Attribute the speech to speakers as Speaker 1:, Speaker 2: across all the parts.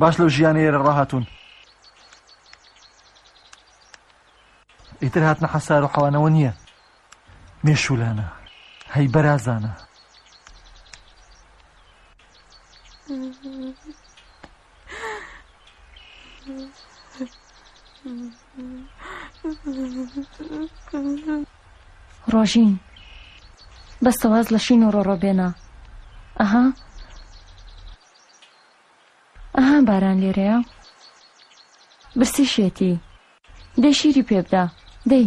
Speaker 1: باش لەو ژیانە ئێرە ڕاهاتوون ئیتر هاتنە حەسار و حەوانەوە نییە مێشولانە هەی بەرازانە Mm-hmm.
Speaker 2: ڕۆژین بەسە واز لە شین و ڕۆڕۆ بێنە ئەها ئەها باران لێرەیە برسی شێتی دەی شیری پێبدا دەی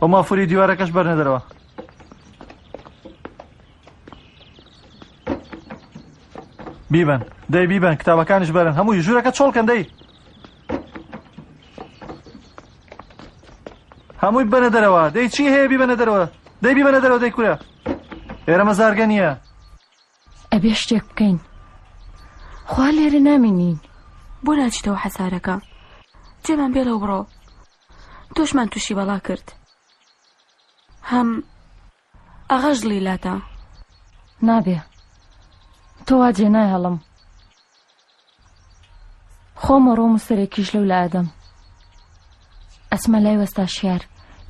Speaker 1: ئەو مافوری دیوارەکەش بەرنە دەرەوە بیبن دەی بیبن کتابەکانش بەرن هەمووی ژوورەکە چۆڵکەن دەی هەمووی بەنە دەرەوە دەی چی هەیە بیبەنە دەرەوە دەی بیبەنە دەرەوە دەی کورە ئێرە مەزارگە نییە
Speaker 2: ئەبێ شتێک بکەین خوا لێرە نامینین
Speaker 3: بۆ ناچیتەوە حەسارەکە جێمان بێڵەو بڕۆ تۆشمان تووشی بەڵا کرد هەم ئاغاش دڵی
Speaker 2: لاتە نابێ تۆوا جێ نایهڵم خۆمە ڕۆم و سەرێکیش لەو لە ئادەم ئەسمە لای وەستا شیار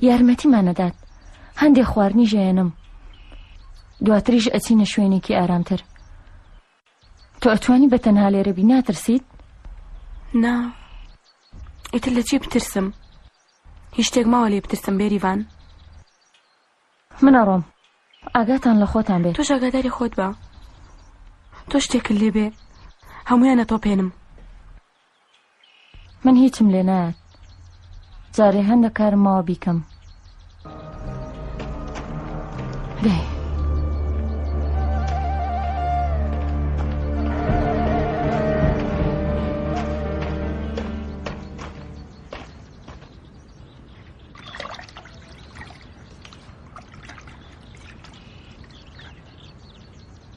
Speaker 2: یارمەتیمانەدات هەندێک خواردنی ژێنم دواتریش ئەچینە شوێنێکی ئارامتر تۆ ئەتوانی بە تەنها لێرەبی ناترسیت؟
Speaker 3: نا ئیتر لە چی بترسم هی شتێک ماوە لێ بترسم بێریڤان
Speaker 2: منەڕۆم ئاگاتان لە خۆتان بێت
Speaker 3: تۆش ئاگاداری خۆت بە تۆ شتێکت لێبێ هەمویان ئەتۆپێنم
Speaker 2: من هیچم لێ نایەت جارێ هەندە کارم ماوە بیکەم
Speaker 4: دێ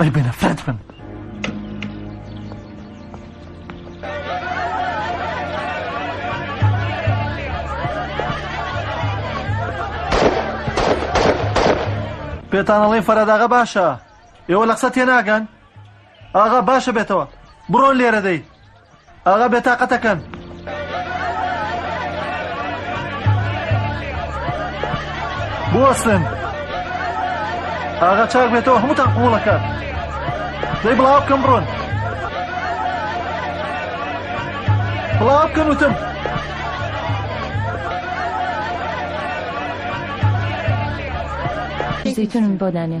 Speaker 1: ئەی بێ نەفرەت بن. پێتانەڵی فەرەداغا باشە ئێوە لە قسە تێناگەن ئاغا باشە بێتەوە بڕۆن لێرە دەی ئاغا بێتاقەتەکەن. بوەستن ئاغا چاک بێتەوە هەمووتان قوڵەکە دەی بڵاو بکەم بڕۆن بڵاو بکەن وتم
Speaker 2: زیتون بۆ دانێ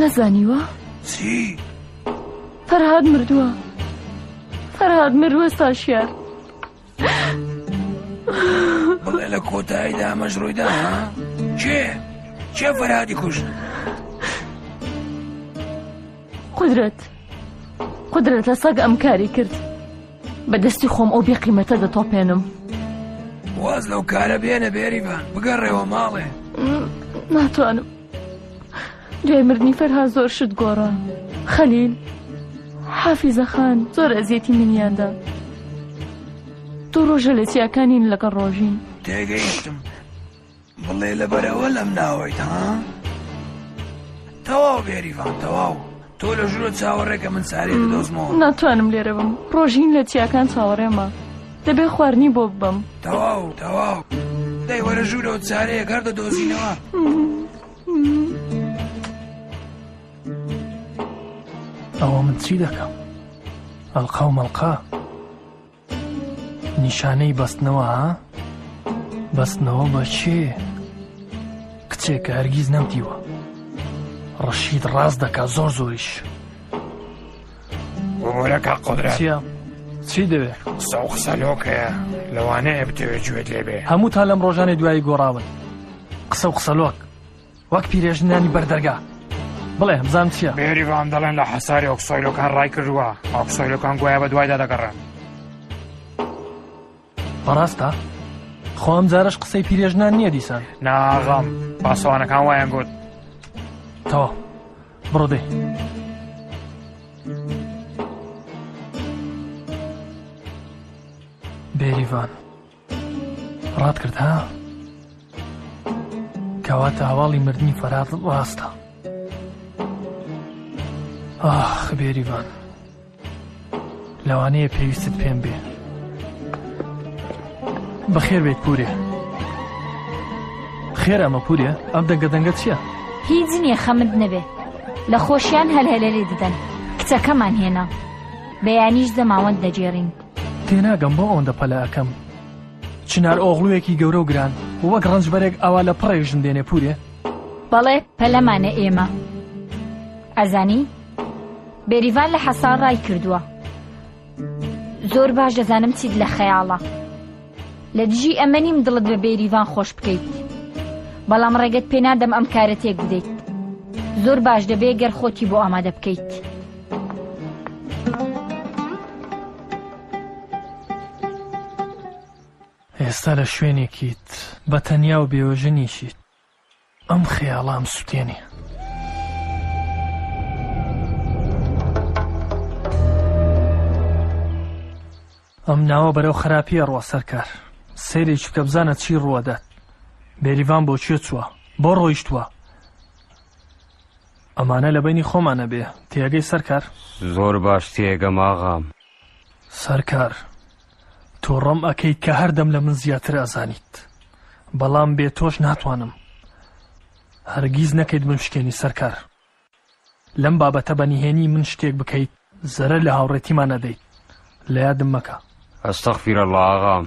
Speaker 2: نەزانیوە؟
Speaker 5: چی؟
Speaker 2: فەرهاد مردووە فەرهاد مروە ساشیار
Speaker 5: بڵێ لە کۆتاییدا ئەمەش ڕوویدا ها کێ کێ فەرهادی کوشت
Speaker 2: قدرەت قدرەت لە سەگ ئەم کاری کرد بە دەستی خۆم ئەو بێ قیمەتە دەتۆپێنم
Speaker 5: واز لەو کارە بێنە بێریبان بگەڕێەوە ماڵێ
Speaker 2: ناتوانم دوای مردنی فەرها زۆر شت گۆڕە خەلیل حافیزەخان زۆر ئەزیەتی منیاندا دوو ڕۆژە لە چیاکانین لەگەڵ ڕۆژین
Speaker 5: تێگەیشتم بڵێ لەبەرەوە لەم ناوەیت ها؟ تەواو بێریڤان تەواو تۆ لە ژورە چاوەڕێکە من سارێ بدۆزمەوە
Speaker 2: ناتوانم لێرە بم ڕۆژین لە چیاکان چاوەڕێمە دەبێ خواردنی بۆ ببم
Speaker 5: تەواو تەواو دەی وەرە ژورە و چارەیە گەر دەدۆزینەوە
Speaker 6: ئەوە من چی دەکەم ئەڵقا و مەڵقا نیشانەی بەستنەوە ها؟ بەستنەوە بە چێ؟ کچێکە هەرگیز نەوتیوە ڕەشید ڕاست دەکا زۆر زۆریش
Speaker 4: بۆرەکە
Speaker 6: قدرسیە چی دەوێ
Speaker 4: قسە و قسە لۆکەیە لەوانەیە بتەوێت گوێت لێبێ
Speaker 6: هەموو تا لەم ڕۆژانی دوایی گۆڕاون قسە و قسەلۆک وەک پیرێژنانی بەردەرگا بڵێ بزانم چییە
Speaker 4: بێریڤان دەڵێن لە حەساری ئۆکسۆیلەکان ڕای کردووە ئۆکسۆیلەکان گوایە بە دوایدا دەگەڕێن
Speaker 6: بەڕاستە خۆم جارش قسەی پیرێژنان نییە دیسان
Speaker 4: ناغەم پاسەوانەکان وایان گوت
Speaker 6: تەوا بڕۆدێ بێریڤان ڕات کرد ها کەواتە هەواڵی مردنی فەرات ڕاستە ئاخ بێریڤان لەوانەیە پێویستت پێم بێ بەخێر بێت پورێ خێر ئەمە پورێ ئەم دەنگە دەنگە چییە؟
Speaker 2: هیچ نییە خەمت نەبێ لە خۆشیان هەلهەلەێ دەدەن کچەکەمان هێنا بەیانیش دەماوەند دەجێڕین
Speaker 6: تێناگەم بۆ ئەوەندە پەلە ئەکەم. چنار ئۆغڵویەکی گەورە و گران وەک ڕەنجبەرێک ئاوا لە پڕێ ژن دێنێ پورێ.
Speaker 2: بەڵێ پەلەمانە ئێمە. ئەزانی؟ بێریڤان لە حەسار ڕایکردووە. زۆر باش دەزانم چیت لە خەیاڵە. لە دژی ئەمە نیم دڵت بە بێریڤان خۆش بکەیت، بەڵام ڕێگەت پێ نادەم ئەم کارە تێک بدەیت. زۆر باش دەبێ گەر خۆتی بۆ ئامادە بکەیت.
Speaker 6: ئێستا لە شوێنێکیت، بە تەنیا و بێوەژنیشیت. ئەم خەیاڵە ئەم سوتێنێ. ئەم ناوە بەرەو خراپیە ڕوە سەرکار سێری چکە بزانە چی ڕوەدات بێریڤان بۆ چێ چووە بۆ ڕۆیشتووە ئەمانە لە بینی خۆمانە بێ تێگەی سەرکار
Speaker 7: زۆر باش تێگەماغام
Speaker 6: سەرکار، توڕەم ئەکەیت کە هەردەم لە من زیاتر ئەزانیت، بەڵام بێ تۆش ناتوانم. هەرگیز نەکەیت بمشکێنی سەرکار. لەم بابەتە بە نهێنی من شتێک بکەیت زەرەر لە هاوڕێتیمان ئەدەیت. لە یادم مەکە.
Speaker 7: استغفراللە ئاغام.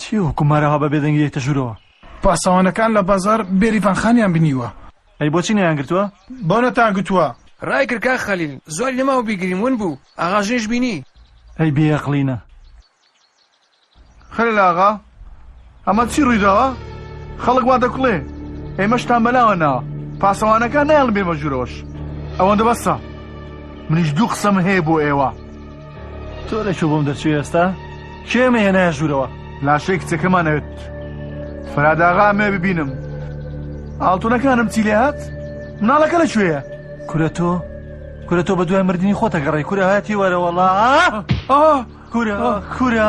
Speaker 1: چی ئەو قومارە ها بە بێدەنگی دێتە ژورەوە.
Speaker 8: پاسەوانەکان لە بازاڕ بێریڤان خانیان بینیوە.
Speaker 1: ئەی بۆچی نەیان گرتووە؟
Speaker 8: بۆ نەتان گوتووە؟
Speaker 5: ڕای کرد کاک خەلیل، زۆر لێ ماوە بیگرین ون بوو، ئاغا ژنیش بینی.
Speaker 1: ئەی بێ
Speaker 8: ئەقڵینە. خەلیل ئاغا ئەمە چی ڕووی داوە؟ خەڵک وا دەکوڵێ ئێمەشتان بەلاوە ناوە، پاسەوانەکان نایەڵن بێمە ژوورەوەش ئەوەندە بەسە. منیش دوو قسەم هەیە بۆ ئێوە.
Speaker 1: تۆ لە کوێ بۆم دەچوی ئێستا کێ مەهێنایە ژوورەوە
Speaker 8: لاشەی کچەکەمان ئەوێت فراداغا ئەمێ ببینم ئاڵتونەکانم چی لێ هات مناڵەکە لە کوێیە
Speaker 1: کورە تۆ کورە تۆ بە دوای مردنی خۆتەگەڕی کورە هاتی وەرەوەڵا کورە کورە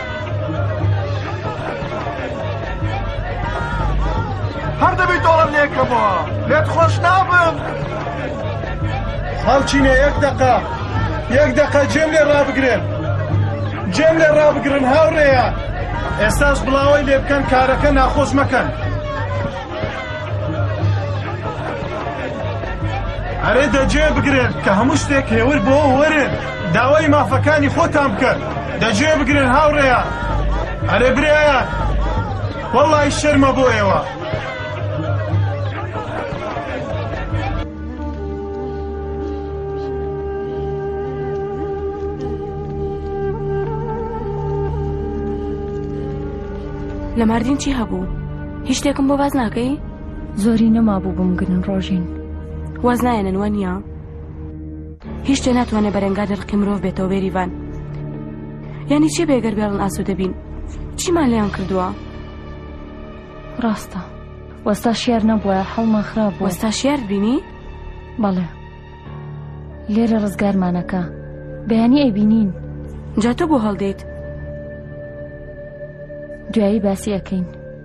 Speaker 1: هەردەبی
Speaker 8: دۆڵم لێکەمەوە لێت خۆش نابم
Speaker 9: هەڵچینە یەک دەقا یەک دەقا جێم لێ ڕابگرێن جێم لێ ڕابگرن هاوڕێیە ئێستاش بڵاوەی لێ بکەن کارەکە ناخۆش مەکەن ئەرێ دەجێ بگرێت کە هەموو شتێک هێور بۆ وەرێت داوای مافەکانی خۆتان بکەن دەجێ بگرن هاوڕێیان ئەرێ برایان وەڵی شەرمە بۆ ئێوە
Speaker 3: لە مردین چی هەبوو هیچ شتێکم بۆ باز ناکەی
Speaker 2: زۆری نەمابوو بمگرن ڕۆژین
Speaker 3: واز نایەنەوە نییە هیچ شتێ ناتوانێ بەرەنگاری ڕقی مرۆڤ بێتەوە بێریڤان یانی چێ بێگەر بێڵن ئاسو دەبین چیمان لێیان کردووە
Speaker 2: ڕاستە وەستا شیار نەبووە هەڵمان خراپ
Speaker 3: وەستا شیار بینی
Speaker 2: بەڵێ لێرە ڕزگارمانەکە بەیانی ئەی
Speaker 3: بینین جاتە بۆ هەڵدەیت
Speaker 2: دوایی باسی ئەەکەین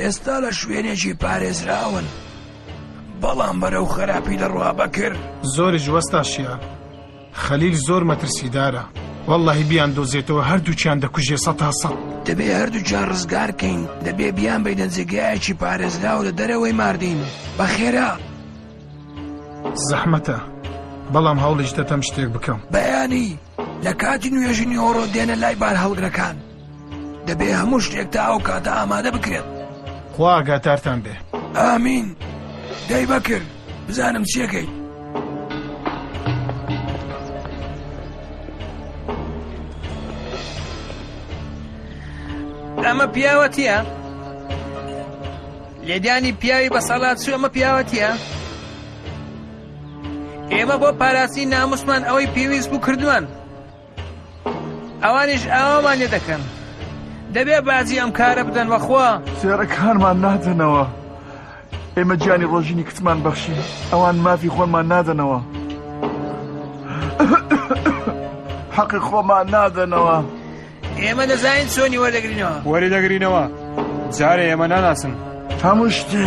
Speaker 5: ئێستا لە شوێنێکی پارێزراون بەڵام بەرەو خراپی دەڕوا بەکر
Speaker 9: زۆریش وەستا شیە خەلیل زۆر مەترسیدارە واللهی بیان دۆزێتەوە هەردووچیان دەکوژێ سە تا سە
Speaker 5: دەبێ هەردووچیان ڕزگارکەین دەبێ بیان بەیدە جێگایەکی پارێزراو لە دەرەوەی ماردین بەخێرا
Speaker 9: زەحمەتە بەڵام هەوڵیش دەتەم شتێک بکەم
Speaker 5: بەیانی لە کاتی نوێژی نیۆڕۆ دێنە لای بار هەڵگرەکان دەبێ هەموو شتێک تا ئەو کاتە ئامادە بکرێن
Speaker 9: خوا گاتارتان بێ
Speaker 5: ئامین دەی بەکرد بزانم چیەکەیت
Speaker 4: ئەمە پیاوەتیە لێدانی پیاوی بە سەڵات چوو ئەمە پیاوەتیە ئێمە بۆ پاراسی ناموسمان ئەوەی پێویست بوو کردووان ئەوانیش ئاوامان لێ دەکەن دەبێ باجی ئەم کارە بدەن وەخوا
Speaker 8: سێرەکانمان نادەنەوە ئێمە گیانی ڕۆژینی کتمان بەخشی ئەوان مافی خۆمان نادەنەوە حەقی خۆمان نادەنەوە
Speaker 4: ئێمە دەزانین چۆنی وەردەگرینەوە
Speaker 10: وەری دەگرینەوە جارێ ئێمە ناناسن
Speaker 8: هەموو شتێ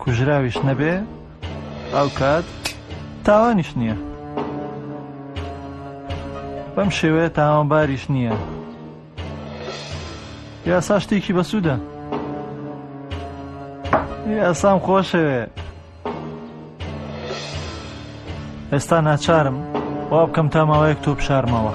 Speaker 1: کوژراویش نەبێ ئەوکات تاوانیش نییە بەم شێوەیە تاوانباریش نییە یاسا شتێکی بەسوودە یاسام خۆشەوێ ئێستا ناچارم وا بکەم تا ماوەیەک تۆ بشارمەوە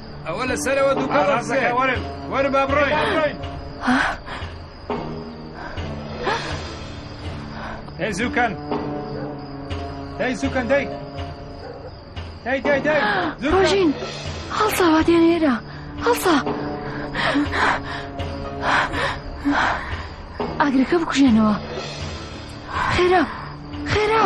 Speaker 1: ئەوە لە
Speaker 4: سەرەوە دوو
Speaker 10: ئارازەکە وەرن وەر با بڕۆین هەی زووکەن دای زووکەن دای دای دای دای
Speaker 2: ڕۆژین هەڵسا وادیان هێرا هەڵسا ئاگرەکە بکوژێنەوە خێرا خێرا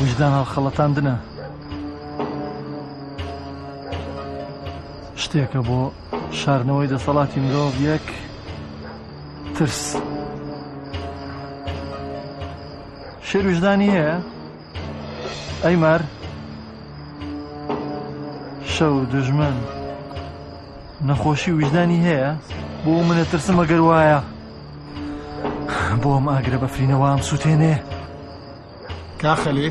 Speaker 1: ویژدان هەڵخەڵەتاندنە شتێکە بۆ شارنەوەی دەسەڵاتی مرۆڤ یەک ترس شێر وژدانی هەیە ئەی مار شەو دژمن نەخۆشی وژدانی هەیە بۆ منە ترسمە گەر وایە بۆ ئەم ئاگرە بەفرینەوەم سووتێنێ
Speaker 9: کاخەلی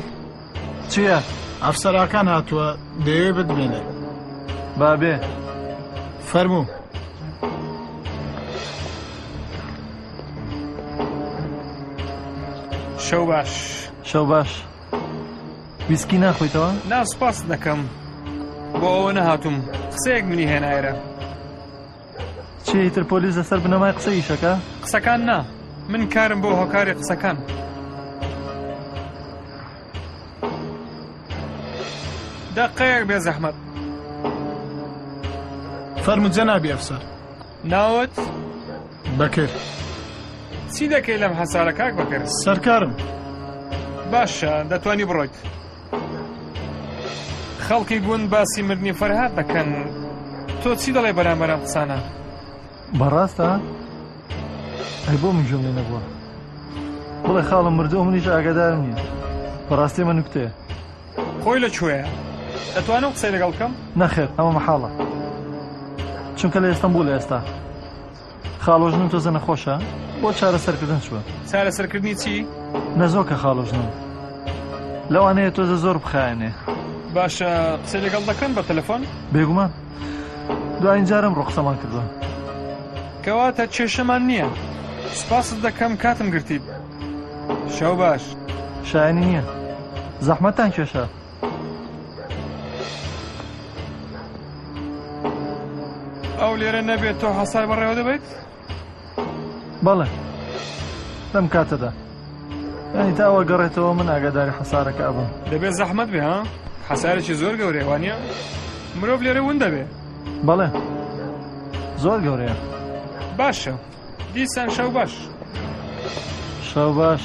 Speaker 1: چییە؟
Speaker 9: ئەفسەراکان هاتووە دەیەوێ بدمێنێ
Speaker 1: بابێ
Speaker 9: فەرموو
Speaker 10: شەو باش
Speaker 1: شەو باش ویسکی ناخۆیتەوە؟
Speaker 10: ناسپاس دەکەم بۆ ئەوە نەهاتوم قسەیەک منی هێنایرە
Speaker 1: چیە ئیتر پۆلیس لەسەر بنەمای قسە ئیشەکە؟
Speaker 10: قسەکان نا من کارم بۆ هۆکاری قسەکان دەقەیەک بێ زەحمەت
Speaker 9: فەرمو جەنابی ئەفسەر
Speaker 10: ناوت
Speaker 9: بەکر
Speaker 10: چی دەکەی لەم هەسارە کاک بەکر
Speaker 9: سەرکارم
Speaker 10: باشە دەتوانی بڕۆیت خەڵکی گوند باسی مردنی فەرهاد دەکەن تۆ چی دەڵێ بەرامبەر ئەم قسانە
Speaker 1: بەڕاستە ئەی بۆ من گوێم لێ نەبووە بڵێ خاڵم مردووە منیش ئاگادارم نییە بەڕاستی من نکتێ
Speaker 10: خۆی لە کوێیە ئەتوانم قسەی لەگەڵ بکەم
Speaker 1: نەخێت ئەمە مەحاڵە چونکە لە ئێستەم بوو لە ئێستا خاڵۆژنم تۆزە نەخۆشە بۆ چارەسەرکردن چوە
Speaker 10: چارەسەرکردنی چی
Speaker 1: نەزۆکە خاڵۆژنم لەوانەیە تۆزە زۆر بخایەنێ
Speaker 10: باشە قسە لەگەڵ دەکەن بە تەلەفۆن
Speaker 1: بێگومان دوایین جارم ڕوخسەمان کردوە
Speaker 10: کەواتە کێشەمان نییە سپاست دەکەم کاتم گرتیت شەو باش
Speaker 1: شایانی نییە زەحمەتان کێشە
Speaker 10: ئەو لێرە نەبێت تۆ حەسای بەڕێوە دەبێت؟
Speaker 1: بەڵێ لەم کاتەدا ینی تاوە گەڕێتەوە من ئاگاداری حەسارەکە ئەبم
Speaker 10: دەبێت زەحمت بێ ها حەسارێکی زۆر گەورەێوانە مرۆڤ لێرە ون دەبێ
Speaker 1: بەڵێ زۆر گەورەیە
Speaker 10: باشە دیسان شەو باش
Speaker 1: شەو باش.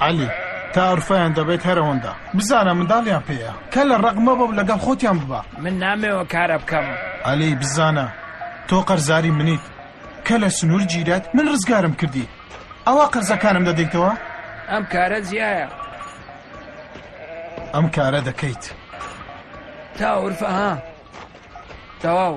Speaker 9: عەلی، تا ئەرفەیان دەبێت هەر ئەوەندە. بزانە منداڵیان پێیە. کەلە ڕەق مەبە و لەگەڵ خۆتیان ببە.
Speaker 10: من نامەوێ کارە بکەم.
Speaker 9: عەلی، بزانە، تۆ قەرزاری منیت. کە لە سنوور گیرات من ڕزگارم کردی. ئەوە قەرزەکانم دەدەیتەوە؟
Speaker 10: ئەم کارە جیایە.
Speaker 9: ئەم کارە دەکەیت.
Speaker 10: تا ئەورفە ها. تەواو.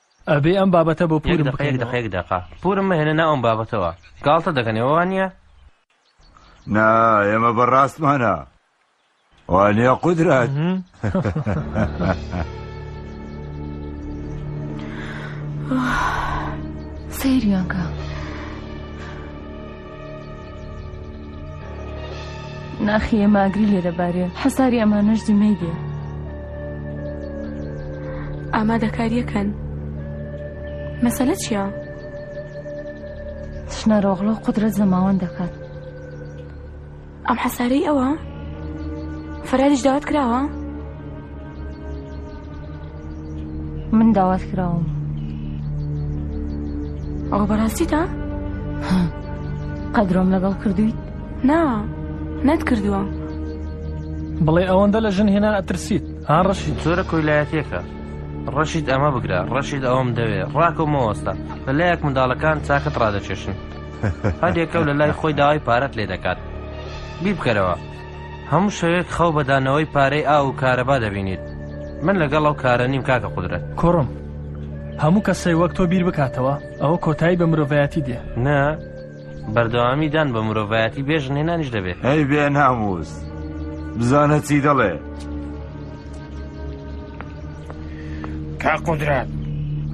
Speaker 11: ئەبێ ئەم بابەتە بۆ پورم بکەنەوە. یەک
Speaker 6: دەقە یەک دەقە یەک دەقە پورم
Speaker 12: مەهێنە ناو ئەم بابەتەوە گاڵتە دەکەنێ وەوان نیە.
Speaker 11: نا ئێمە بە ڕاستمانە وانە قودرات
Speaker 2: سەیریانکە. ناخی ئێمە ئاگری لێ دەبارێ حەساری ئەمانەش زیمەی دێ
Speaker 3: ئامادەکاریەکەن مەسەلە چیە؟
Speaker 2: شنەرۆغڵە قدرەت زەماوەند دەکات
Speaker 3: ئەم حەسارەی ئەوە فەراریش داوات کراوە
Speaker 2: من داوات کراوم
Speaker 3: ئەوە بەڕاستی تا
Speaker 2: قەدرۆم لەگەڵ کردویت
Speaker 3: نا نەت کردووە
Speaker 6: بڵێ ئەوەندە لە ژن هێنا ئەترسیت ها ڕەشی
Speaker 12: زۆرە کۆیلایەتێکە ڕەشید ئەمە بگرە ڕەشید ئەوم دەوێ ڕاکەمەوەستا لە لایەک منداڵەکان چاکت ڕادەچێشن هەریەکەو لە لای خۆی داوای پارەت لێ دەکات بیبکەرەوە هەموو شەوێک خەو بەدانەوەی پارەی ئاو و کارەبا دەبینیت من لەگەڵ ئەو کارە نیم کاکە قدرەت
Speaker 6: کوڕم هەموو کەسەی وەک تۆ بیر بکاتەوە ئەوە کۆتایی بە مرۆڤایەتی دێ
Speaker 12: نا بەردەوامی دان بە مرۆڤایەتی بێژ نێنانیش دەبێت
Speaker 11: ئەی بێ ناموس بزانە چی دەڵێ
Speaker 4: کا قدرات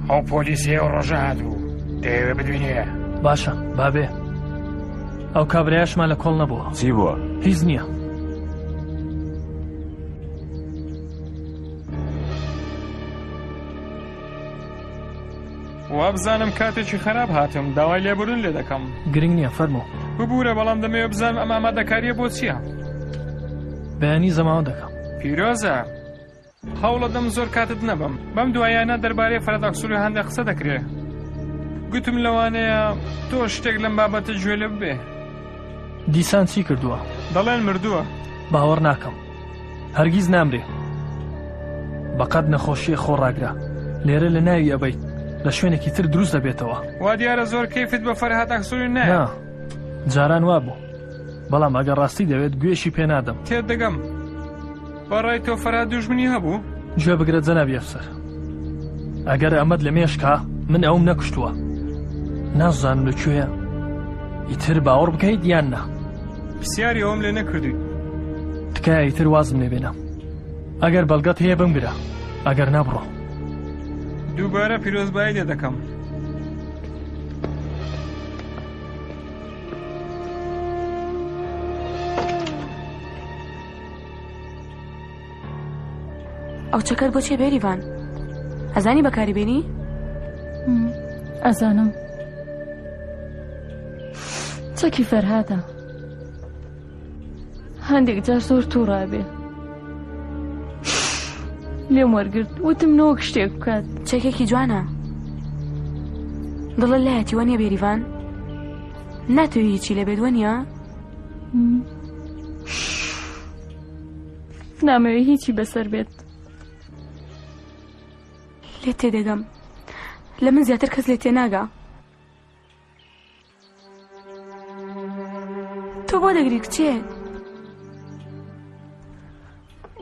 Speaker 4: ئەو پۆلیسی ئەو ڕۆژە هاتبوو دەیەوێ بدوینە
Speaker 6: باشە بابێ ئەو کابراایشمان لە کۆڵ نەبووە
Speaker 11: چی بووە
Speaker 6: هیچ نییە
Speaker 10: وابزانم کاتێکی خراپ هاتم داوای لێبوون لێ دەکەم
Speaker 6: گرنگ نییە فەرمو
Speaker 10: ببوورە بەڵام دەمێ بزان ئەم ئامادەکاریە بۆ چییە؟
Speaker 6: بەیانی زەماوە دەکەم
Speaker 10: پیرۆزە هەوڵەدەم زۆر کاتت نەبەم بەم دوایانە دەربارەی فەرەداکسولی هەندێک قسە دەکرێ گوتم لەوانەیە تۆ شتێک لەم بابەتە گوێ لە ببێ
Speaker 6: دیسان چی کردووە
Speaker 10: دەڵێن مردووە
Speaker 6: باوەڕ ناکەم هەرگیز نامرێ بەقەت نەخۆشیە خۆڕاگرە لێرە لە ناوی ئەبیت لە شوێنێکی تر دروست دەبێتەوە
Speaker 10: وا دیارە زۆر کەیفت بە فەرهات ئەکسوری
Speaker 6: نە جاران وابوو بەڵام ئەگەر ڕاستی دەوێت گوێشی پێنادەم
Speaker 10: تێدەگەم بە ڕای تۆ فەرهاد دوژمنی هەبوو؟
Speaker 6: گوێ بگرە جەنابی ئەفسەر ئەگەر ئەمەد لە مێشکا من ئەوم نەکشتووە نازانم لە کوێە ئیتر باوەڕ بکەیت یان نا
Speaker 10: پرسیاری ئەوم لێ نەکردووی
Speaker 6: تکایە ئیتر وازم لێ بێنە ئەگەر بەڵگەت هەیە بمگرە ئەگەر نابڕۆ
Speaker 10: دووبارە پیرۆزبایی لێ دەکەم
Speaker 3: ئەو چەکەر بۆ چێ بێریڤان ئەزانی بەکاری بێنی
Speaker 2: ئەزانم چەکی فەرهادە هەندێک جار زۆر تووڕابێ لێم وەرگرت وتم نۆک شتێک بکات
Speaker 3: چەکێکی جوانە دڵە لایەتیوە نیە بێریڤان ناتوێ هیچی لەبێت وە نیە
Speaker 2: نامەوێ هیچی بەسەر بێت
Speaker 3: لێ تێدەگەم لە من زیاتر کەس لێ تێناگا تۆ بۆ دەگری کچێ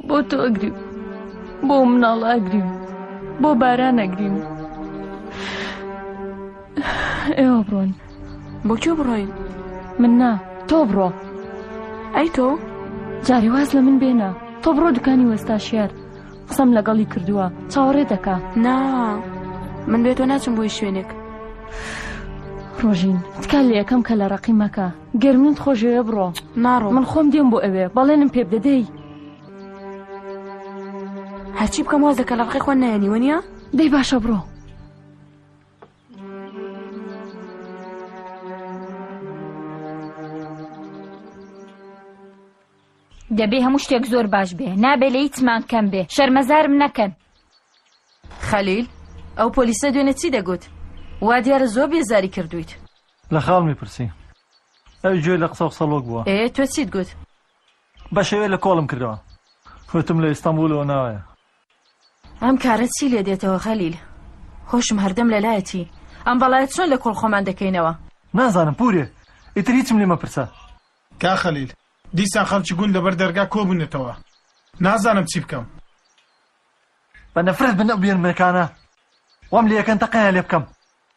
Speaker 2: بۆ تۆ ئەگریم بۆ مناڵ ئەگریم بۆ باران ئەگریم ئێوە بڕۆن
Speaker 3: بۆ کوێ بڕۆی
Speaker 2: من نا تۆ بڕۆ
Speaker 3: ئەی تۆ
Speaker 2: جارێ واز لە من بێنە تۆ بڕۆ دوکانی وەستا شێر قسەم لەگەڵی کردووە چاوەڕێ دەکا
Speaker 3: نا من بێ تۆ ناچم بۆی شوێنێک
Speaker 2: ڕۆژین تکال لە یەکەم کە لە ڕقی مەکە گەر منت خۆشەوێ بڕۆ
Speaker 3: ناڕۆ
Speaker 2: من خۆم دێم بۆ ئەوێ بەڵێنم پێ بدەدەی
Speaker 3: هەرچی بکەم واز دەکە لە ڕقی خۆ نایەنیوە نیە
Speaker 2: دەی باشە بڕۆ
Speaker 13: دەبێ هەموو شتێک زۆر باش بێ نابێ لە هیچمان کەم بێ شەرمەزارم نەکەن
Speaker 14: خەلیل ئەو پۆلیسە دوێنێ چی دەگوت وا دیارە زۆر بێزاری کردویت
Speaker 1: لە خاڵمی پرسی ئەوی گوێ لە قسە و قسەڵۆک بووە.
Speaker 14: ئێ تۆ چیت گوت؟
Speaker 1: بە شێوەیە لە کۆڵم کردەوە وتم لە ئیستەنبولەوە ناوایە.
Speaker 14: ئەم کارە چی لێ دێتەوە خەلیل؟ خۆشم هەردەم لەلایەتی ئەم بەڵایە چۆن لە کۆڵ خۆمان دەکەینەوە؟
Speaker 1: نازانم پورێ، ئیتر هیچم لێ مەپرسە.
Speaker 9: کا خەلیل، دیسان خەڵکی گوند لەبەر دەرگا کۆ بوونەتەوە. نازانم چی بکەم.
Speaker 1: بە نەفرەت بن ئەو بێنمەکانە. وام لێ یەکەن تەقەیان لێ بکەم.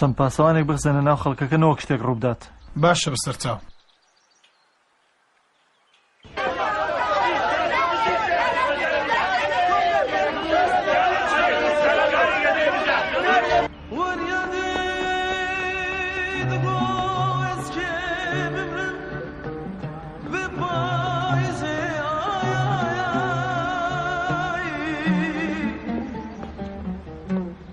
Speaker 1: چەند پاسەوانێک بخزێنە ناو خەڵکەکە نەوەک شتێک ڕووبدات.
Speaker 9: باشە بەسەرچاو.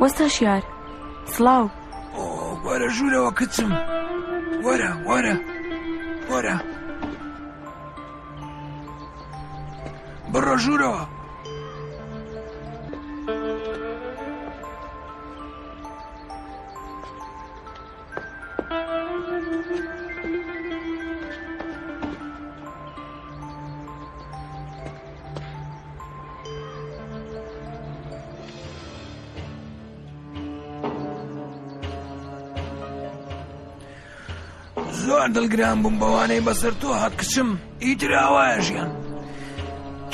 Speaker 3: وەستا شیار سڵاو
Speaker 5: وەرە ژوورەوە کچم وەرە وەرە وەرە بڕۆ ژوورەوە زۆر دڵگران بووم بەوانەی بەسەر تۆ هات کچم ئیتراوایە ژیان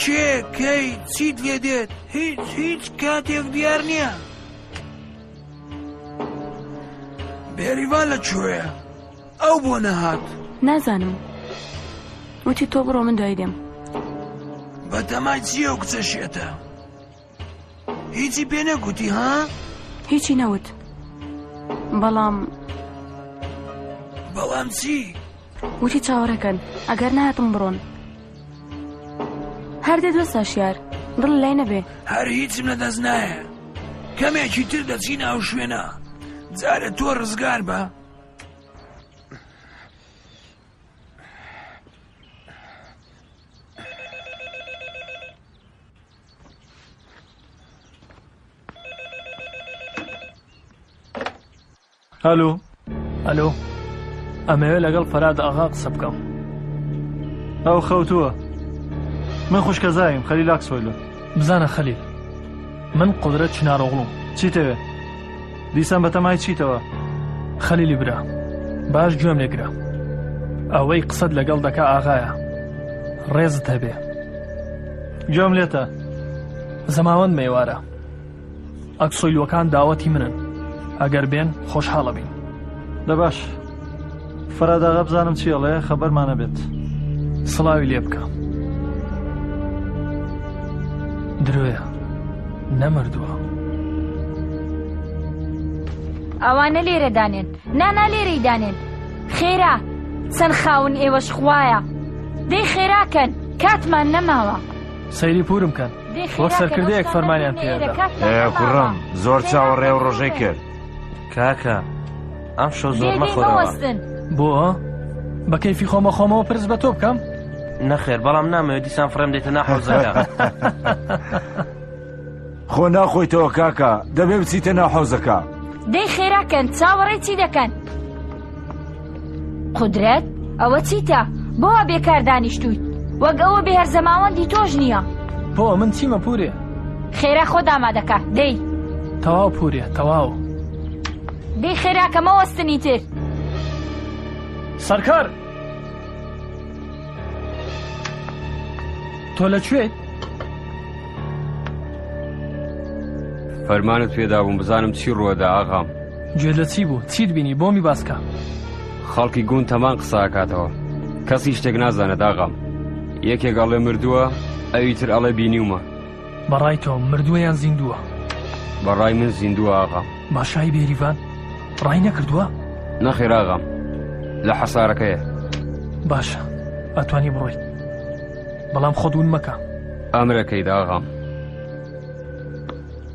Speaker 5: کێ کەی چیت لێ دێت هیچ هیچ کاتێک دیار نییە بێریڤان لە کوێیە ئەو بۆ نەهات
Speaker 3: نازانم وتی تۆ بڕۆ من دوای دێم
Speaker 5: بە تەمای چییە و کچە شێتە هیچی پێ نەگوتی ها
Speaker 3: هیچی نەوت بەڵام
Speaker 5: بەڵام چی
Speaker 3: وتی چاوەڕێکەن ئەگەر ناتم بڕۆن هەردێ دۆ ساشیار دڵ لای نەبێ
Speaker 5: هەر هیچم لە دەست نایە کەمێکی تر دەچین ئەو شوێنە جارە تۆ ڕزگار بە
Speaker 1: ئەلۆ
Speaker 6: ئەلۆ ئەمەوێ لەگەڵ فەراد ئاغا قسە بکەم
Speaker 1: ئەو خەوتووە من خوشکە زایم خەلی لاکس وەلو
Speaker 6: بزانە خەلی من قدرە چنارۆغڵم
Speaker 1: چیتەوێ دیسان بەتەمای چیتەوە
Speaker 6: خەلی لیبرا باش گوێم لێگرە ئەوەی قسەت لەگەڵ دەکا ئاغایە ڕێزت هەبێ
Speaker 1: گوێم لێتە
Speaker 6: زەماوەند مێوارە ئەکسۆیلوەکان داوەتی منن ئەگەر بێن خۆشحاڵەبین دە
Speaker 1: باش فەراداغا بزانم چیڵێ خەبەرمانە بێت
Speaker 6: سڵاوی لێ بکە درۆە نەمردووە
Speaker 13: ئەوانە لێرە دانێن نانا لێرەی دانێن خێرا چەند خاون ئێوەش خویە دەی خێراکەن کاتمان نەماوە
Speaker 6: سەیری پورم کەن وەک سەرکردەیەک فەرمانیان پێدا
Speaker 11: کوڕم زۆر چاوەڕێ و ڕۆژەی کرد
Speaker 12: کاکە ئەم شە زۆر مەخۆرەوە
Speaker 6: بۆ بە کەیفی خۆمە خۆمەوە پرس بە تۆ بکەم
Speaker 12: نەخێر بەڵام نامەوە دیسان فڕێم دێتە ناحەزەکە
Speaker 11: خۆ ناخۆیتەوە کاکە دەبێ بچیتە ناحەوزەکە
Speaker 13: دەی خێراکەن چاوەڕێ چی دەکەن قدرەت ئەوە چیتە بۆوا بێکار دانیشتویت وەک ئەوە بێ هەرزەماوەندی تۆش نییە
Speaker 6: بۆ من چیمە پورێ
Speaker 13: خێرا خۆ دامادەکە دەی
Speaker 6: تەواو پورێ تەواو
Speaker 13: دەی خێراکەمە وەستنی تر
Speaker 6: سەرکار تۆ لەکوێیت
Speaker 7: فەرمانت پێدابووم بزانم چی ڕووەدا ئاغام
Speaker 6: گوێت لە چی بوو چیت بینی بۆمی باسکە.
Speaker 7: خەڵکی گوند تەمان قساکاتەوە کەسی شتێک نازانە داغام یەکێک ئەڵێ مردووە ئەوی تر ئەڵێ بینیومە
Speaker 6: بەڕای تۆ مردووە یان زیندووە
Speaker 7: بەڕای من زیندووە ئاغام
Speaker 6: باشایی بێریڤان ڕای نەکردووە
Speaker 7: نەخێراغام لە حەسارەکەیە
Speaker 6: باشە ئەتوانی بڕۆیت بەڵام خۆدون مەکە
Speaker 1: ئامرەکەی داغام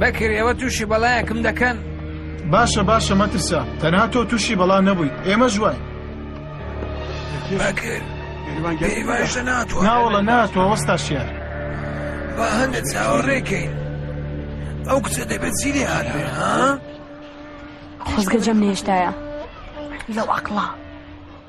Speaker 5: بەکر ئێوە تووشی بەڵایەکم دەکەن
Speaker 9: باشە باشە مەترسە تەنها تۆ تووشی بەڵا نەبوویت ئێمە ژوای
Speaker 5: بەکر پێی باشە ناتوە
Speaker 9: ناوەڵە ناتوە وەستا شیار
Speaker 5: با هەندە چاوەڕێکەین ئەو کچە دەبێت چی لێ هەر ها
Speaker 3: خۆزگە جەم نێشتایە لەو
Speaker 10: عقڵە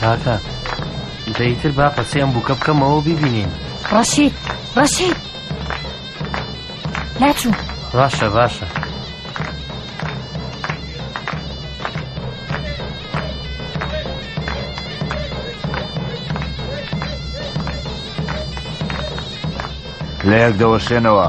Speaker 12: کاکە دەیتر با پەسیان بووکە بکەمەوە ببینین
Speaker 13: ڕەشید ڕەشید ناچوو
Speaker 12: باشە باشە
Speaker 11: لە یەک دەوەشێنەوە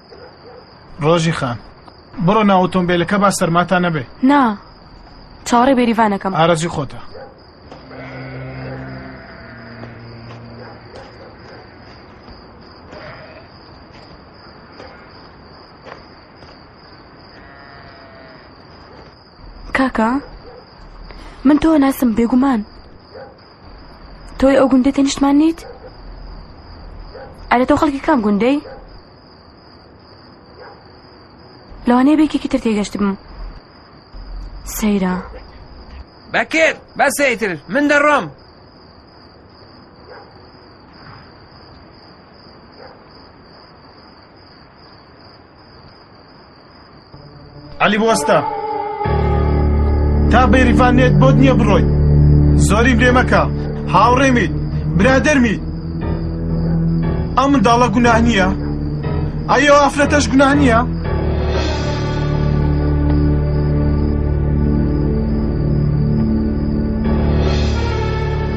Speaker 9: ڕۆژی خان بڕۆ ناو ئۆتۆمبیلەکە با سەرماتا نەبێ
Speaker 3: نا چاوەڕێ بێریڤانەکەم
Speaker 9: ئارەزی خۆتە
Speaker 3: کاکە من تۆ ناسم بێگومان تۆی ئەو گوندە تەنیشتمان نیت ئەرە تۆ خەڵکی کام گوندەی لەوانەیە بێکێکی تر تێگەشتبم سەیرە
Speaker 4: بەکر بەسەیتر من دەڕۆم
Speaker 9: عەلی بوەستە تا بەیریفان نێت بۆت نییە بڕۆیت زۆری برێ مەکە هاوڕێمیت برادەرمیت ئەم منداڵە گوناه نییە ئەیەوە ئافرەتەش گوناه نییە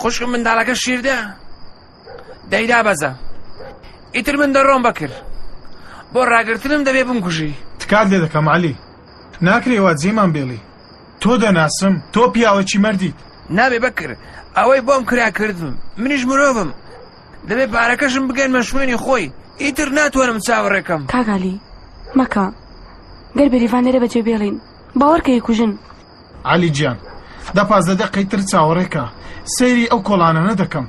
Speaker 4: خوشکم منداڵەکە شیردە دەیدا بەزە ئیتر من دەڕۆم بەکرد بۆ ڕاگرتنم دەبێ بمکوژی
Speaker 9: تکات لێ دەکەم علی ناکرێ وا جێمان بێڵی تۆ دەناسم تۆ پیاوەکی مردیت
Speaker 4: نابێ بەکر ئەوەی بۆم کرا کردم منیش مرۆڤم دەبێ پارەکەشم بگەنمە شوێنی خۆی ئیتر ناتوانم چاوەڕێکەم
Speaker 3: کاگالی مەکە گەر بریڤان لێرە بەجێ بێڵین باوەڕکە یکوژن
Speaker 9: علی گیان دە پازدە دەقەی تر چاوەڕێکە سەیری ئەو کۆڵانانە دەکەم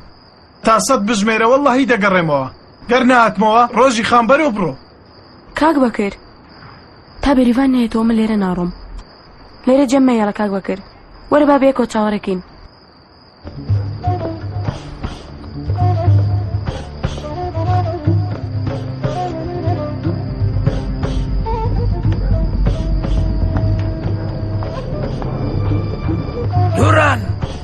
Speaker 9: تا سەد بژمێرە وەڵڵەهی دەگەڕێمەوە گەر نەهاتمەوە ڕۆژی خام بەرەو بڕۆ
Speaker 3: کاک بەکر تا بێریڤان نێتەوە من لێرە ناڕۆم لێرە جێم مەیەڵە کاک بەکر وەرە با بێکۆ چاوەڕێکین